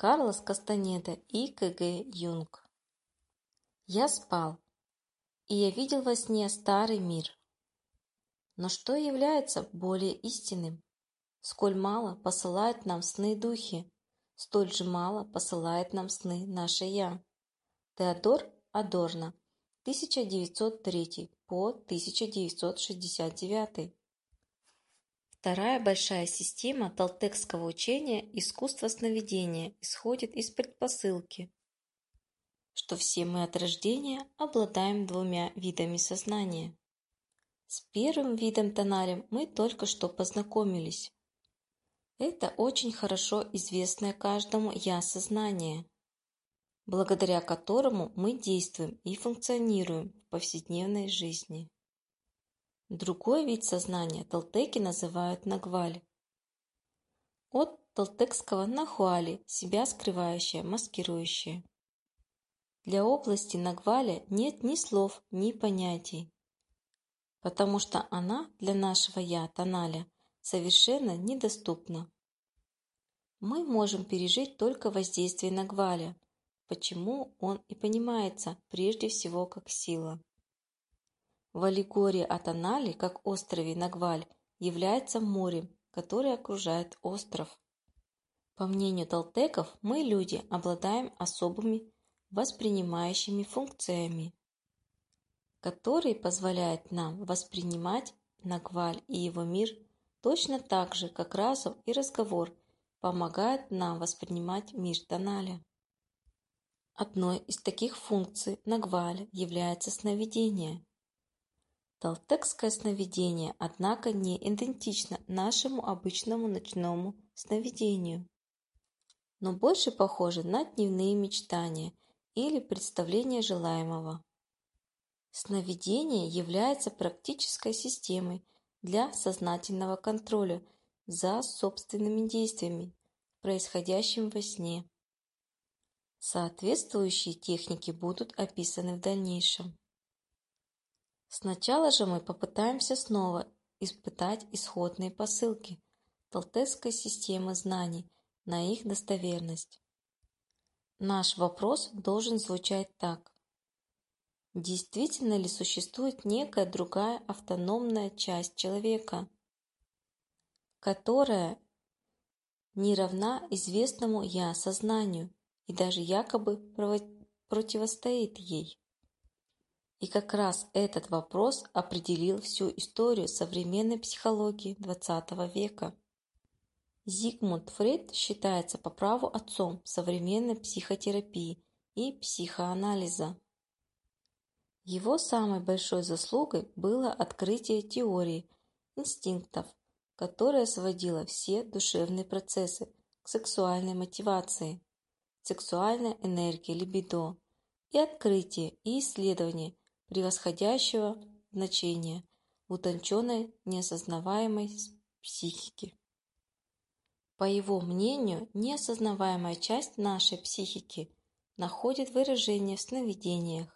Карлос Кастанеда и К.Г. Юнг. Я спал, и я видел во сне старый мир. Но что является более истинным? Сколь мало посылают нам сны духи, столь же мало посылает нам сны наше Я. Теодор Адорно, 1903 по 1969. Вторая большая система толтекского учения искусство сновидения исходит из предпосылки, что все мы от рождения обладаем двумя видами сознания. С первым видом тоналем мы только что познакомились. Это очень хорошо известное каждому «я» сознание, благодаря которому мы действуем и функционируем в повседневной жизни. Другой вид сознания толтеки называют нагваль. От толтекского нахуали – себя скрывающее, маскирующее. Для области нагваля нет ни слов, ни понятий, потому что она для нашего «я» тоналя совершенно недоступна. Мы можем пережить только воздействие нагваля, почему он и понимается прежде всего как сила. В аллегории Атанали, как острове Нагваль, является морем, которое окружает остров. По мнению толтеков, мы, люди, обладаем особыми воспринимающими функциями, которые позволяют нам воспринимать Нагваль и его мир точно так же, как разум и разговор помогают нам воспринимать мир Таналя. Одной из таких функций Нагваля является сновидение. Толтекское сновидение, однако, не идентично нашему обычному ночному сновидению, но больше похоже на дневные мечтания или представление желаемого. Сновидение является практической системой для сознательного контроля за собственными действиями, происходящими во сне. Соответствующие техники будут описаны в дальнейшем. Сначала же мы попытаемся снова испытать исходные посылки толтесской системы знаний на их достоверность. Наш вопрос должен звучать так. Действительно ли существует некая другая автономная часть человека, которая не равна известному «я» сознанию и даже якобы противостоит ей? И как раз этот вопрос определил всю историю современной психологии XX века. Зигмунд Фрейд считается по праву отцом современной психотерапии и психоанализа. Его самой большой заслугой было открытие теории инстинктов, которая сводила все душевные процессы к сексуальной мотивации, сексуальной энергии либидо и открытие и исследование превосходящего значения утонченной неосознаваемой психике. По его мнению, неосознаваемая часть нашей психики находит выражение в сновидениях.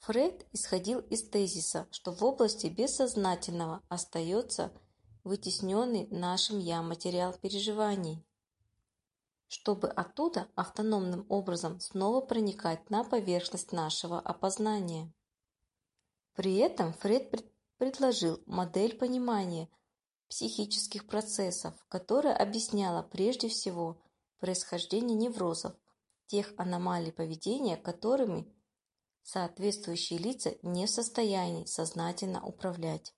Фрейд исходил из тезиса, что в области бессознательного остается вытесненный нашим «я» материал переживаний, чтобы оттуда автономным образом снова проникать на поверхность нашего опознания. При этом Фред предложил модель понимания психических процессов, которая объясняла прежде всего происхождение неврозов, тех аномалий поведения, которыми соответствующие лица не в состоянии сознательно управлять.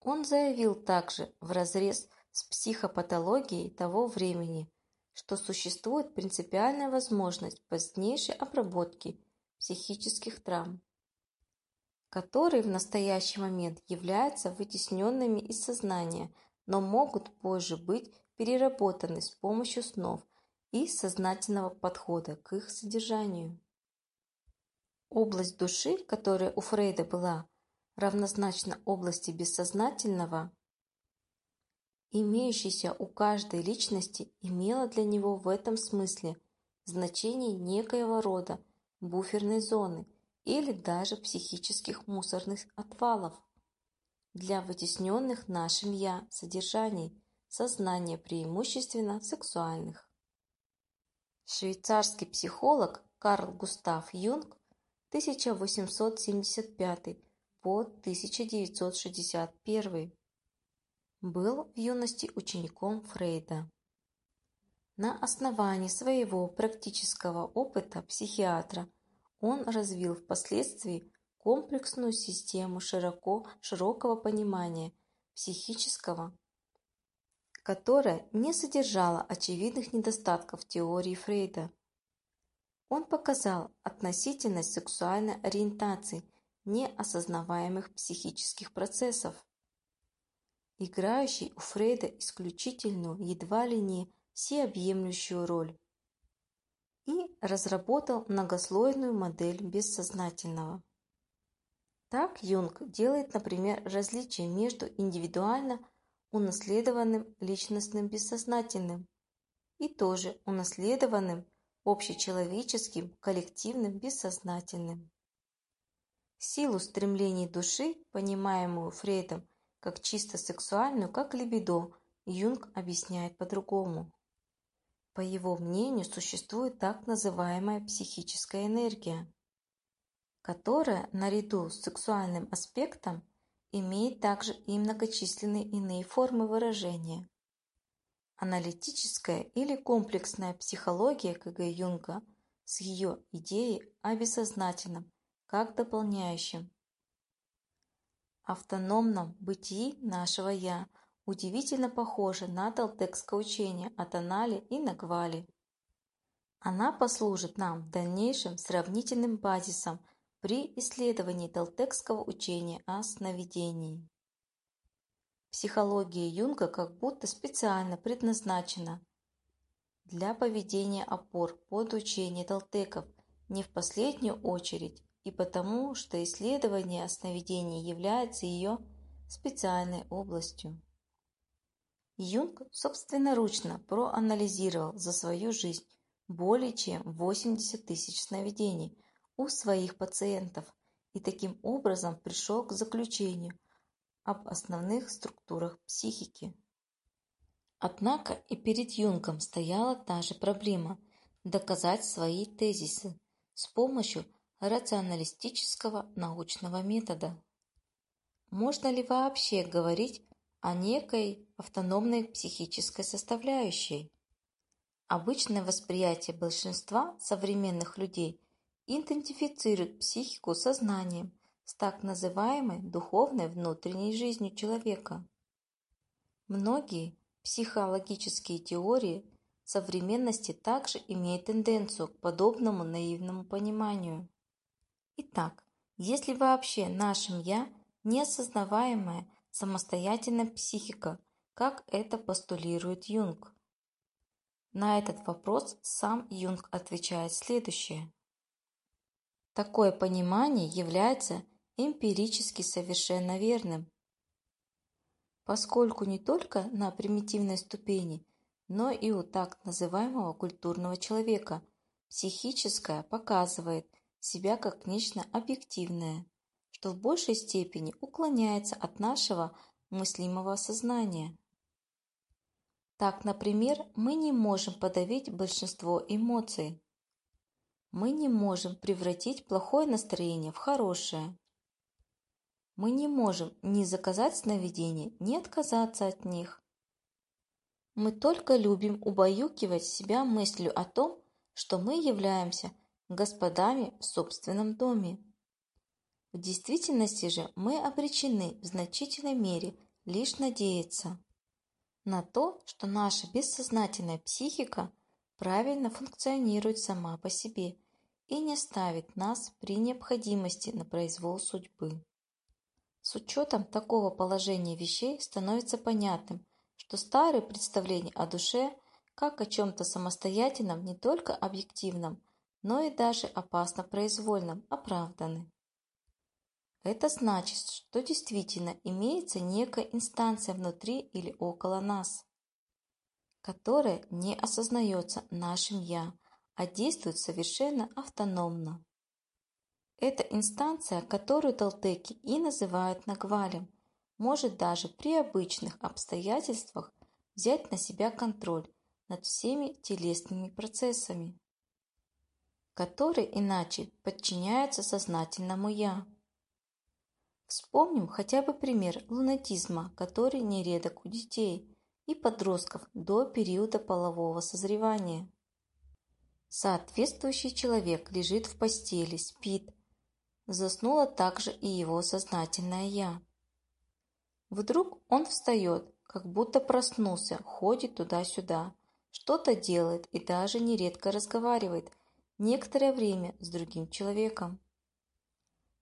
Он заявил также вразрез с психопатологией того времени, что существует принципиальная возможность позднейшей обработки психических травм, которые в настоящий момент являются вытесненными из сознания, но могут позже быть переработаны с помощью снов и сознательного подхода к их содержанию. Область души, которая у Фрейда была равнозначна области бессознательного, имеющейся у каждой личности, имела для него в этом смысле значение некоего рода буферной зоны или даже психических мусорных отвалов для вытесненных нашим «я» содержаний сознания преимущественно сексуальных. Швейцарский психолог Карл Густав Юнг 1875 по 1961 был в юности учеником Фрейда. На основании своего практического опыта психиатра он развил впоследствии комплексную систему широко, широкого понимания психического, которая не содержала очевидных недостатков теории Фрейда. Он показал относительность сексуальной ориентации неосознаваемых психических процессов, играющий у Фрейда исключительную, едва ли не всеобъемлющую роль, и разработал многослойную модель бессознательного. Так Юнг делает, например, различие между индивидуально унаследованным личностным бессознательным и тоже унаследованным общечеловеческим коллективным бессознательным. Силу стремлений души, понимаемую Фрейдом как чисто сексуальную, как либидо, Юнг объясняет по-другому. По его мнению, существует так называемая психическая энергия, которая, наряду с сексуальным аспектом, имеет также и многочисленные иные формы выражения. Аналитическая или комплексная психология КГ Юнга с ее идеей о бессознательном, как дополняющем автономном бытии нашего «я» удивительно похожа на толтекское учение о тонале и нагвале. Она послужит нам в дальнейшем сравнительным базисом при исследовании толтекского учения о сновидении. Психология Юнга как будто специально предназначена для поведения опор под учение толтеков не в последнюю очередь, и потому, что исследование сновидений является ее специальной областью. Юнг собственноручно проанализировал за свою жизнь более чем 80 тысяч сновидений у своих пациентов и таким образом пришел к заключению об основных структурах психики. Однако и перед Юнгом стояла та же проблема – доказать свои тезисы с помощью рационалистического научного метода. Можно ли вообще говорить о некой автономной психической составляющей? Обычное восприятие большинства современных людей идентифицирует психику сознанием с так называемой духовной внутренней жизнью человека. Многие психологические теории современности также имеют тенденцию к подобному наивному пониманию. Итак, если вообще нашим «я» неосознаваемая самостоятельная психика, как это постулирует Юнг? На этот вопрос сам Юнг отвечает следующее. Такое понимание является эмпирически совершенно верным, поскольку не только на примитивной ступени, но и у так называемого культурного человека психическое показывает себя как нечто объективное, что в большей степени уклоняется от нашего мыслимого сознания. Так, например, мы не можем подавить большинство эмоций. Мы не можем превратить плохое настроение в хорошее. Мы не можем ни заказать сновидения, ни отказаться от них. Мы только любим убаюкивать себя мыслью о том, что мы являемся господами в собственном доме. В действительности же мы обречены в значительной мере лишь надеяться на то, что наша бессознательная психика правильно функционирует сама по себе и не ставит нас при необходимости на произвол судьбы. С учетом такого положения вещей становится понятным, что старые представления о душе как о чем-то самостоятельном не только объективном, но и даже опасно произвольном оправданы. Это значит, что действительно имеется некая инстанция внутри или около нас, которая не осознается нашим «я», а действует совершенно автономно. Эта инстанция, которую толтеки и называют нагвалем, может даже при обычных обстоятельствах взять на себя контроль над всеми телесными процессами, которые иначе подчиняются сознательному «я». Вспомним хотя бы пример лунатизма, который нередок у детей и подростков до периода полового созревания. Соответствующий человек лежит в постели, спит. Заснула также и его сознательное «я». Вдруг он встает, как будто проснулся, ходит туда-сюда, что-то делает и даже нередко разговаривает некоторое время с другим человеком.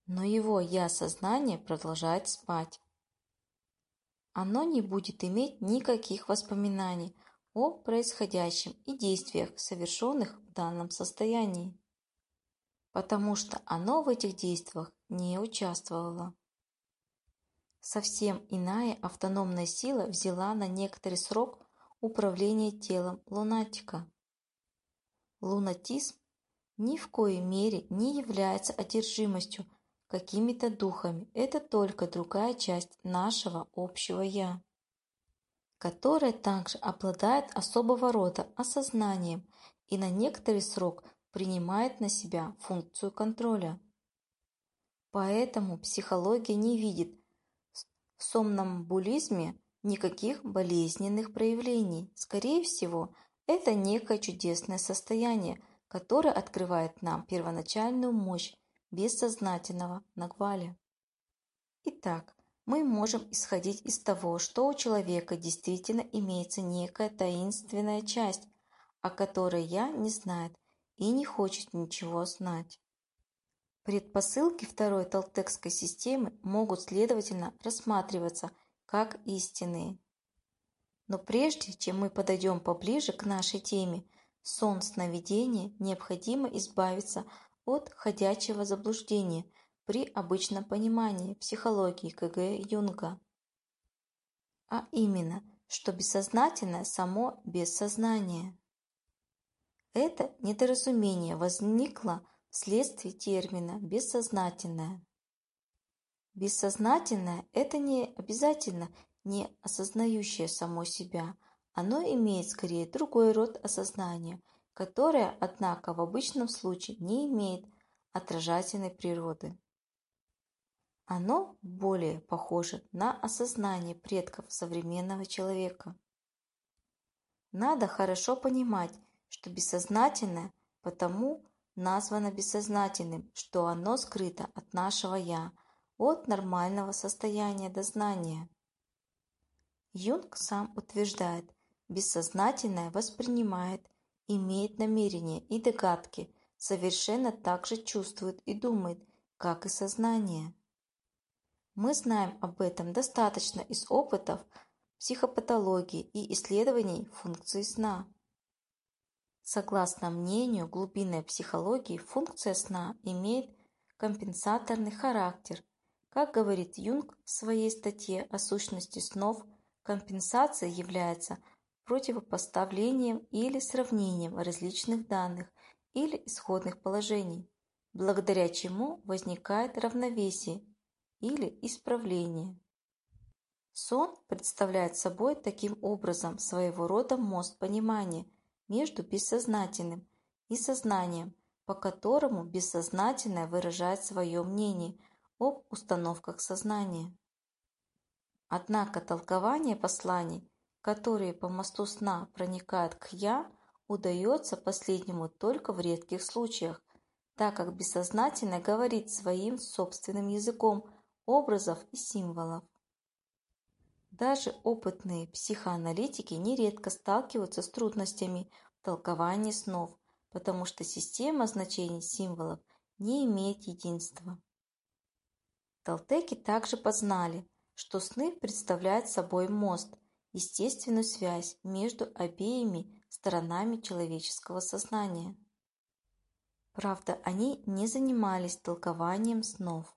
Но его «я-сознание» продолжает спать. Оно не будет иметь никаких воспоминаний о происходящем и действиях, совершенных в данном состоянии, потому что оно в этих действиях не участвовало. Совсем иная автономная сила взяла на некоторый срок управление телом лунатика. Лунатизм ни в коей мере не является одержимостью какими-то духами. Это только другая часть нашего общего «я», которая также обладает особого рода осознанием и на некоторый срок принимает на себя функцию контроля. Поэтому психология не видит в сомнамбулизме никаких болезненных проявлений. Скорее всего, это некое чудесное состояние, которое открывает нам первоначальную мощь бессознательного Нагваля. Итак, мы можем исходить из того, что у человека действительно имеется некая таинственная часть, о которой я не знает и не хочет ничего знать. Предпосылки второй толтекской системы могут, следовательно, рассматриваться как истинные. Но прежде чем мы подойдем поближе к нашей теме, сон сновидения необходимо избавиться от ходячего заблуждения при обычном понимании психологии КГ Юнга. А именно, что бессознательное само без сознания. Это недоразумение возникло вследствие термина «бессознательное». Бессознательное – это не обязательно не осознающее само себя, оно имеет скорее другой род осознания – которое, однако, в обычном случае не имеет отражательной природы. Оно более похоже на осознание предков современного человека. Надо хорошо понимать, что бессознательное потому названо бессознательным, что оно скрыто от нашего «я», от нормального состояния дознания. Юнг сам утверждает, бессознательное воспринимает имеет намерения и догадки, совершенно так же чувствует и думает, как и сознание. Мы знаем об этом достаточно из опытов психопатологии и исследований функции сна. Согласно мнению глубинной психологии, функция сна имеет компенсаторный характер. Как говорит Юнг в своей статье о сущности снов, компенсация является – противопоставлением или сравнением различных данных или исходных положений, благодаря чему возникает равновесие или исправление. Сон представляет собой таким образом своего рода мост понимания между бессознательным и сознанием, по которому бессознательное выражает свое мнение об установках сознания. Однако толкование посланий которые по мосту сна проникают к «я», удается последнему только в редких случаях, так как бессознательно говорит своим собственным языком образов и символов. Даже опытные психоаналитики нередко сталкиваются с трудностями в толковании снов, потому что система значений символов не имеет единства. Толтеки также познали, что сны представляют собой мост, естественную связь между обеими сторонами человеческого сознания. Правда, они не занимались толкованием снов.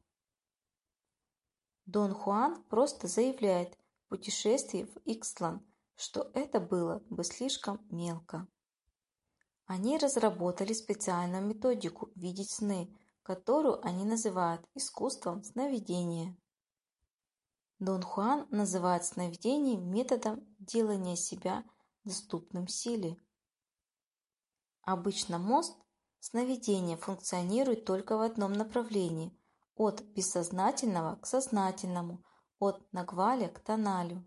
Дон Хуан просто заявляет в путешествии в Икслан, что это было бы слишком мелко. Они разработали специальную методику видеть сны, которую они называют искусством сновидения. Дон Хуан называет сновидение методом делания себя доступным силе. Обычно мост сновидения функционирует только в одном направлении – от бессознательного к сознательному, от нагваля к тоналю.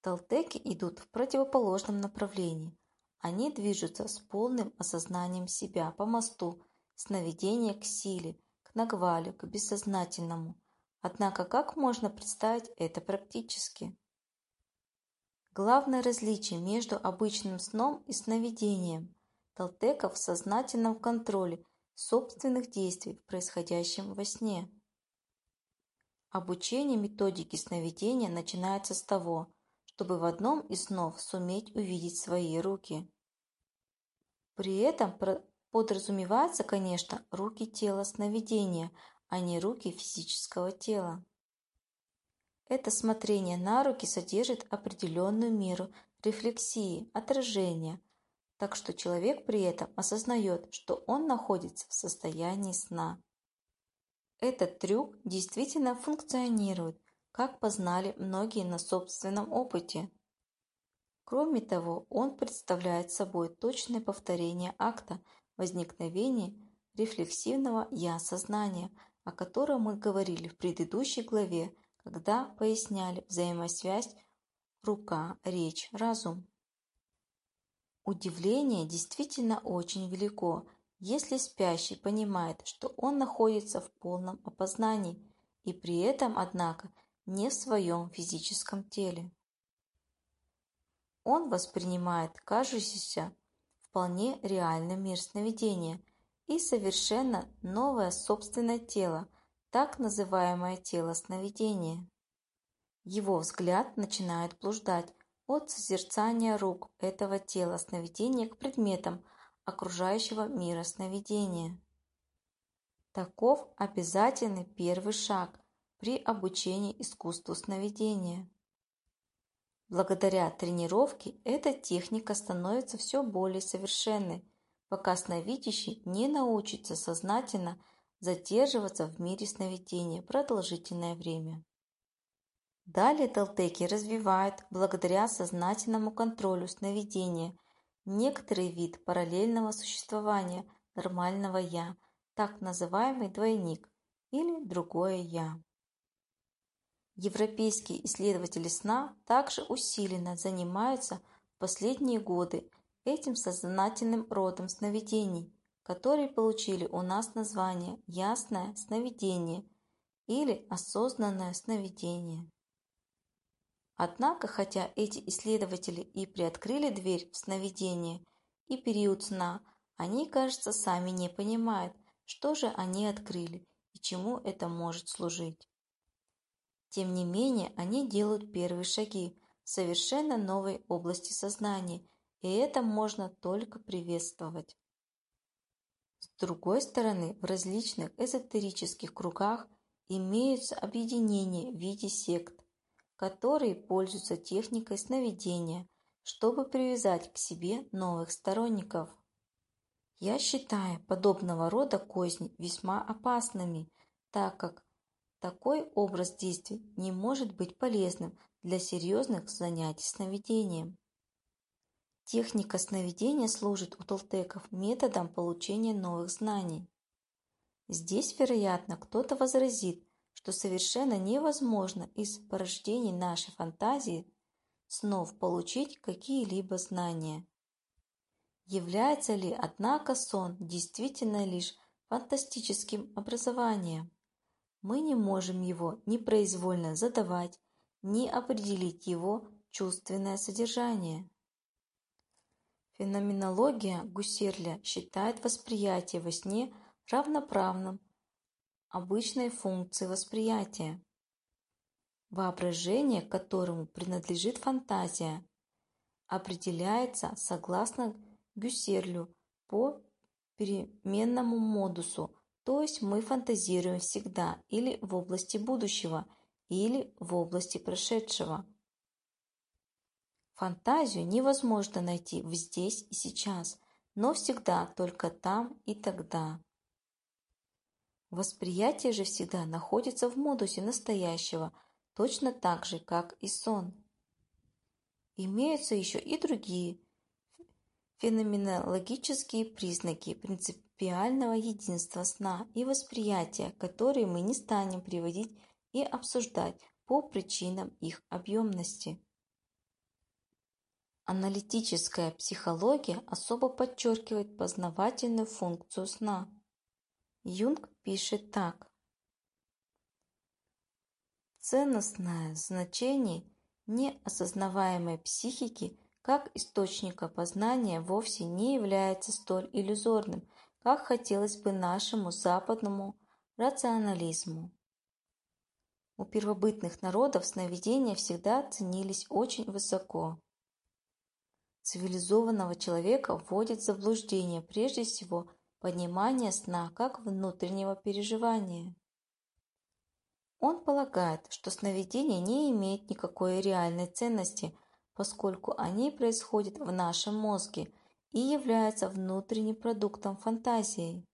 Толтеки идут в противоположном направлении. Они движутся с полным осознанием себя по мосту сновидения к силе, к нагвалю, к бессознательному. Однако как можно представить это практически? Главное различие между обычным сном и сновидением Толтеков в сознательном контроле собственных действий в происходящем во сне. Обучение методики сновидения начинается с того, чтобы в одном из снов суметь увидеть свои руки. При этом подразумеваются, конечно, руки тела сновидения, а не руки физического тела. Это смотрение на руки содержит определенную меру рефлексии, отражения, так что человек при этом осознает, что он находится в состоянии сна. Этот трюк действительно функционирует, как познали многие на собственном опыте. Кроме того, он представляет собой точное повторение акта возникновения рефлексивного «я-сознания», о котором мы говорили в предыдущей главе, когда поясняли взаимосвязь рука, речь, разум. Удивление действительно очень велико, если спящий понимает, что он находится в полном опознании и при этом, однако, не в своем физическом теле. Он воспринимает кажущийся вполне реальный мир сновидения и совершенно новое собственное тело, так называемое тело сновидения. Его взгляд начинает блуждать от созерцания рук этого тела сновидения к предметам окружающего мира сновидения. Таков обязательный первый шаг при обучении искусству сновидения. Благодаря тренировке эта техника становится все более совершенной, пока сновидящий не научится сознательно задерживаться в мире сновидения продолжительное время. Далее толтеки развивают, благодаря сознательному контролю сновидения, некоторый вид параллельного существования нормального «я», так называемый двойник или другое «я». Европейские исследователи сна также усиленно занимаются в последние годы этим сознательным родом сновидений, которые получили у нас название «ясное сновидение» или «осознанное сновидение». Однако, хотя эти исследователи и приоткрыли дверь в сновидение и период сна, они, кажется, сами не понимают, что же они открыли и чему это может служить. Тем не менее, они делают первые шаги в совершенно новой области сознания, и это можно только приветствовать. С другой стороны, в различных эзотерических кругах имеются объединения в виде сект, которые пользуются техникой сновидения, чтобы привязать к себе новых сторонников. Я считаю подобного рода козни весьма опасными, так как такой образ действий не может быть полезным для серьезных занятий сновидением. Техника сновидения служит у толтеков методом получения новых знаний. Здесь, вероятно, кто-то возразит, что совершенно невозможно из порождений нашей фантазии снов получить какие-либо знания. Является ли, однако, сон действительно лишь фантастическим образованием? мы не можем его ни произвольно задавать, ни определить его чувственное содержание. Феноменология Гуссерля считает восприятие во сне равноправным обычной функции восприятия. Воображение, которому принадлежит фантазия, определяется согласно Гюссерлю по переменному модусу то есть мы фантазируем всегда или в области будущего, или в области прошедшего. Фантазию невозможно найти в здесь и сейчас, но всегда только там и тогда. Восприятие же всегда находится в модусе настоящего, точно так же, как и сон. Имеются еще и другие феноменологические признаки принципиального единства сна и восприятия, которые мы не станем приводить и обсуждать по причинам их объемности. Аналитическая психология особо подчеркивает познавательную функцию сна. Юнг пишет так. Ценностное значение неосознаваемой психики как источника познания вовсе не является столь иллюзорным, как хотелось бы нашему западному рационализму. У первобытных народов сновидения всегда ценились очень высоко цивилизованного человека вводит в заблуждение прежде всего понимание сна как внутреннего переживания. Он полагает, что сновидения не имеют никакой реальной ценности, поскольку они происходят в нашем мозге и являются внутренним продуктом фантазии.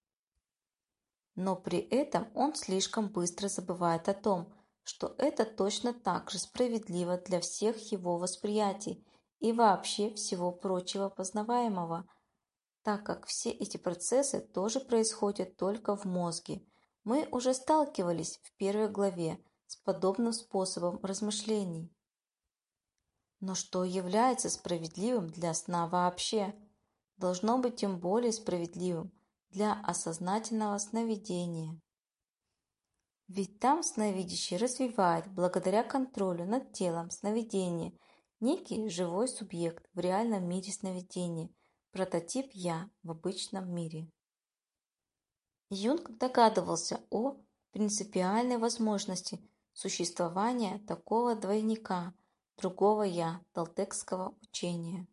Но при этом он слишком быстро забывает о том, что это точно так же справедливо для всех его восприятий и вообще всего прочего познаваемого, так как все эти процессы тоже происходят только в мозге. Мы уже сталкивались в первой главе с подобным способом размышлений. Но что является справедливым для сна вообще, должно быть тем более справедливым для осознательного сновидения. Ведь там сновидящий развивает благодаря контролю над телом сновидения – Некий живой субъект в реальном мире сновидения, прототип «я» в обычном мире. Юнг догадывался о принципиальной возможности существования такого двойника, другого «я» толтекского учения.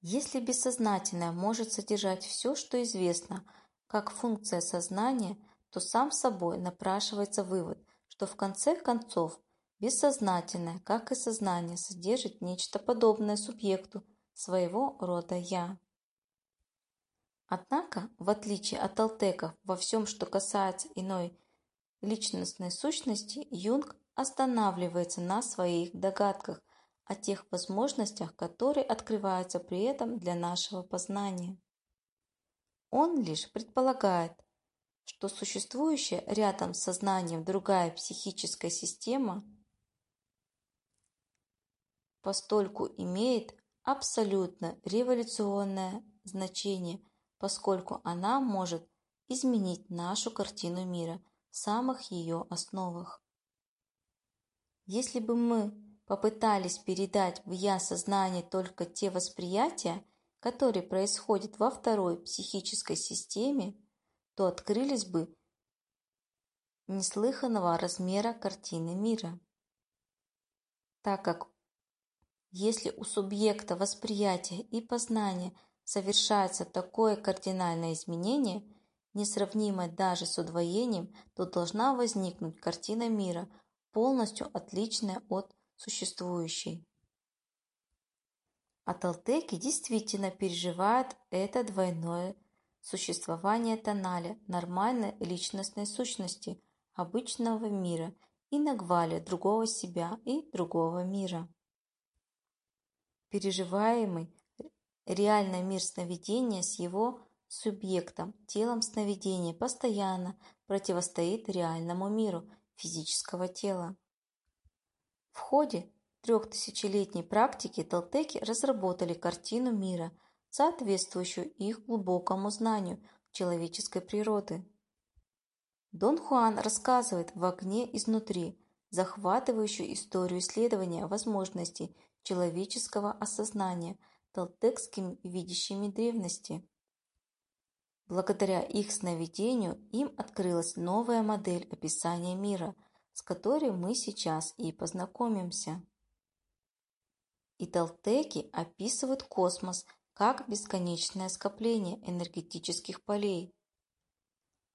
Если бессознательное может содержать все, что известно, как функция сознания, то сам собой напрашивается вывод, что в конце концов Бессознательное, как и сознание, содержит нечто подобное субъекту своего рода «я». Однако, в отличие от алтеков во всем, что касается иной личностной сущности, Юнг останавливается на своих догадках о тех возможностях, которые открываются при этом для нашего познания. Он лишь предполагает, что существующая рядом с сознанием другая психическая система – постольку имеет абсолютно революционное значение, поскольку она может изменить нашу картину мира в самых ее основах. Если бы мы попытались передать в «я» сознание только те восприятия, которые происходят во второй психической системе, то открылись бы неслыханного размера картины мира. Так как если у субъекта восприятия и познания совершается такое кардинальное изменение, несравнимое даже с удвоением, то должна возникнуть картина мира, полностью отличная от существующей. А действительно переживают это двойное существование тоналя, нормальной личностной сущности, обычного мира и нагвали другого себя и другого мира переживаемый реальный мир сновидения с его субъектом, телом сновидения, постоянно противостоит реальному миру физического тела. В ходе трехтысячелетней практики толтеки разработали картину мира, соответствующую их глубокому знанию человеческой природы. Дон Хуан рассказывает в огне изнутри захватывающую историю исследования возможностей человеческого осознания толтекскими видящими древности. Благодаря их сновидению им открылась новая модель описания мира, с которой мы сейчас и познакомимся. И толтеки описывают космос как бесконечное скопление энергетических полей.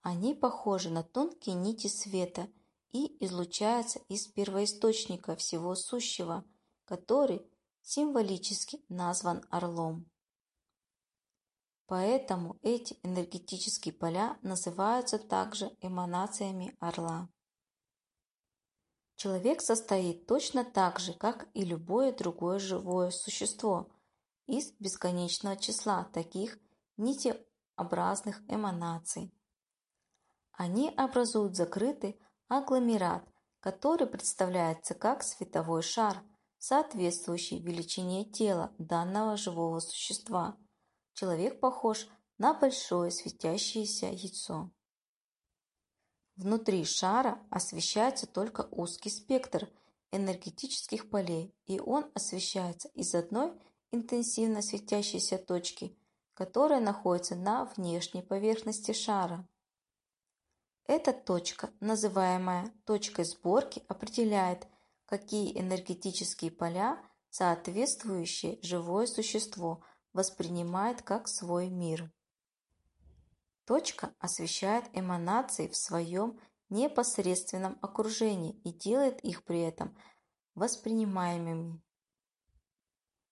Они похожи на тонкие нити света и излучаются из первоисточника всего сущего – который символически назван орлом. Поэтому эти энергетические поля называются также эманациями орла. Человек состоит точно так же, как и любое другое живое существо, из бесконечного числа таких нитеобразных эманаций. Они образуют закрытый агломерат, который представляется как световой шар, соответствующий величине тела данного живого существа. Человек похож на большое светящееся яйцо. Внутри шара освещается только узкий спектр энергетических полей, и он освещается из одной интенсивно светящейся точки, которая находится на внешней поверхности шара. Эта точка, называемая точкой сборки, определяет, какие энергетические поля соответствующее живое существо воспринимает как свой мир. Точка освещает эманации в своем непосредственном окружении и делает их при этом воспринимаемыми.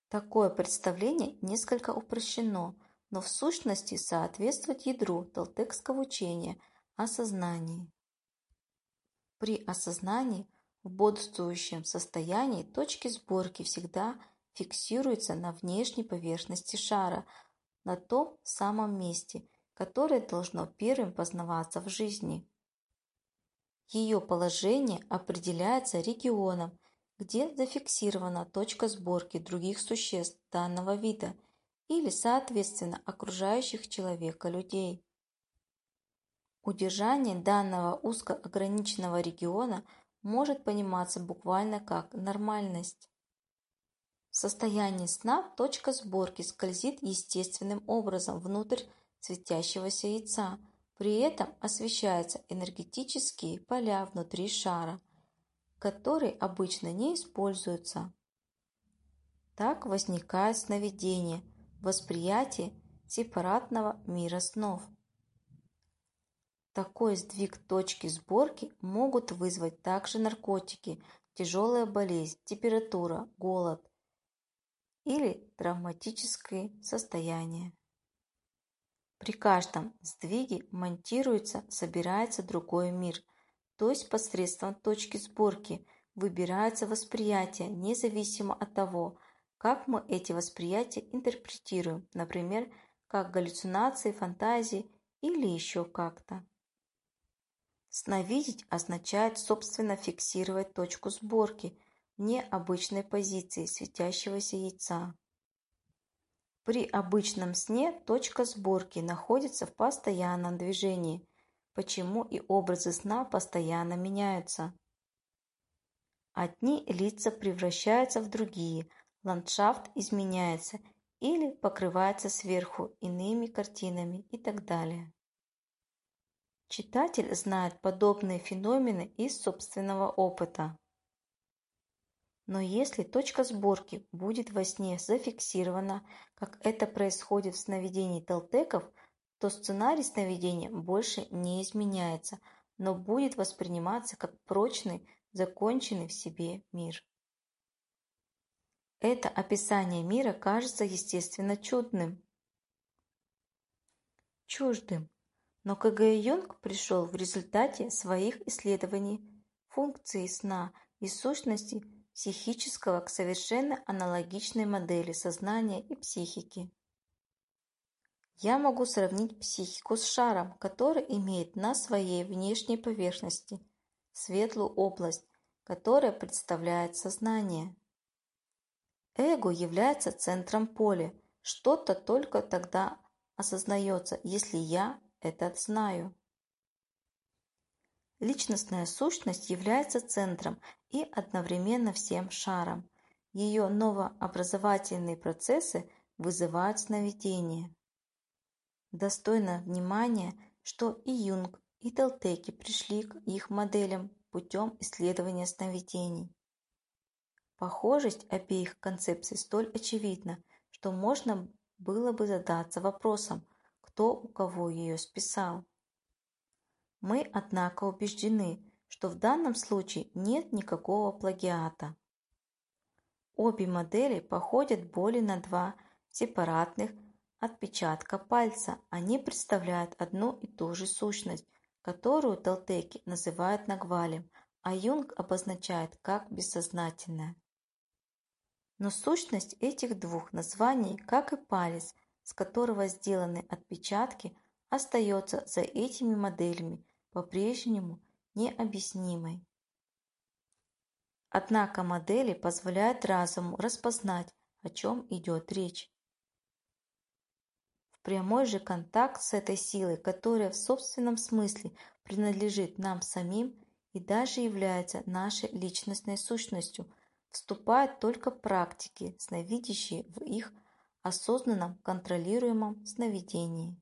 Такое представление несколько упрощено, но в сущности соответствует ядру толтекского учения о сознании. При осознании в бодрствующем состоянии точки сборки всегда фиксируются на внешней поверхности шара, на том самом месте, которое должно первым познаваться в жизни. Ее положение определяется регионом, где зафиксирована точка сборки других существ данного вида или, соответственно, окружающих человека людей. Удержание данного узкоограниченного региона может пониматься буквально как нормальность. В состоянии сна точка сборки скользит естественным образом внутрь светящегося яйца. При этом освещаются энергетические поля внутри шара, которые обычно не используются. Так возникает сновидение, восприятие сепаратного мира снов. Такой сдвиг точки сборки могут вызвать также наркотики, тяжелая болезнь, температура, голод или травматическое состояние. При каждом сдвиге монтируется, собирается другой мир, то есть посредством точки сборки выбирается восприятие, независимо от того, как мы эти восприятия интерпретируем, например, как галлюцинации, фантазии или еще как-то. Сновидеть означает собственно фиксировать точку сборки в необычной позиции светящегося яйца. При обычном сне точка сборки находится в постоянном движении, почему и образы сна постоянно меняются. Одни лица превращаются в другие, ландшафт изменяется или покрывается сверху иными картинами и так далее. Читатель знает подобные феномены из собственного опыта. Но если точка сборки будет во сне зафиксирована, как это происходит в сновидении толтеков, то сценарий сновидения больше не изменяется, но будет восприниматься как прочный, законченный в себе мир. Это описание мира кажется естественно чудным, чуждым, но КГ Юнг пришел в результате своих исследований функции сна и сущности психического к совершенно аналогичной модели сознания и психики. Я могу сравнить психику с шаром, который имеет на своей внешней поверхности светлую область, которая представляет сознание. Эго является центром поля, что-то только тогда осознается, если я это знаю. Личностная сущность является центром и одновременно всем шаром. Ее новообразовательные процессы вызывают сновидения. Достойно внимания, что и Юнг, и Телтеки пришли к их моделям путем исследования сновидений. Похожесть обеих концепций столь очевидна, что можно было бы задаться вопросом, кто у кого ее списал. Мы, однако, убеждены, что в данном случае нет никакого плагиата. Обе модели походят более на два сепаратных отпечатка пальца. Они представляют одну и ту же сущность, которую толтеки называют нагвалем, а Юнг обозначает как бессознательное. Но сущность этих двух названий, как и палец, с которого сделаны отпечатки, остается за этими моделями по-прежнему необъяснимой. Однако модели позволяют разуму распознать, о чем идет речь. В прямой же контакт с этой силой, которая в собственном смысле принадлежит нам самим и даже является нашей личностной сущностью, вступают только практики, сновидящие в их осознанном контролируемом сновидении.